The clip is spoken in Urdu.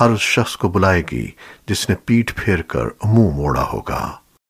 ہر اس شخص کو بلائے گی جس نے پیٹ پھیر کر منہ موڑا ہوگا۔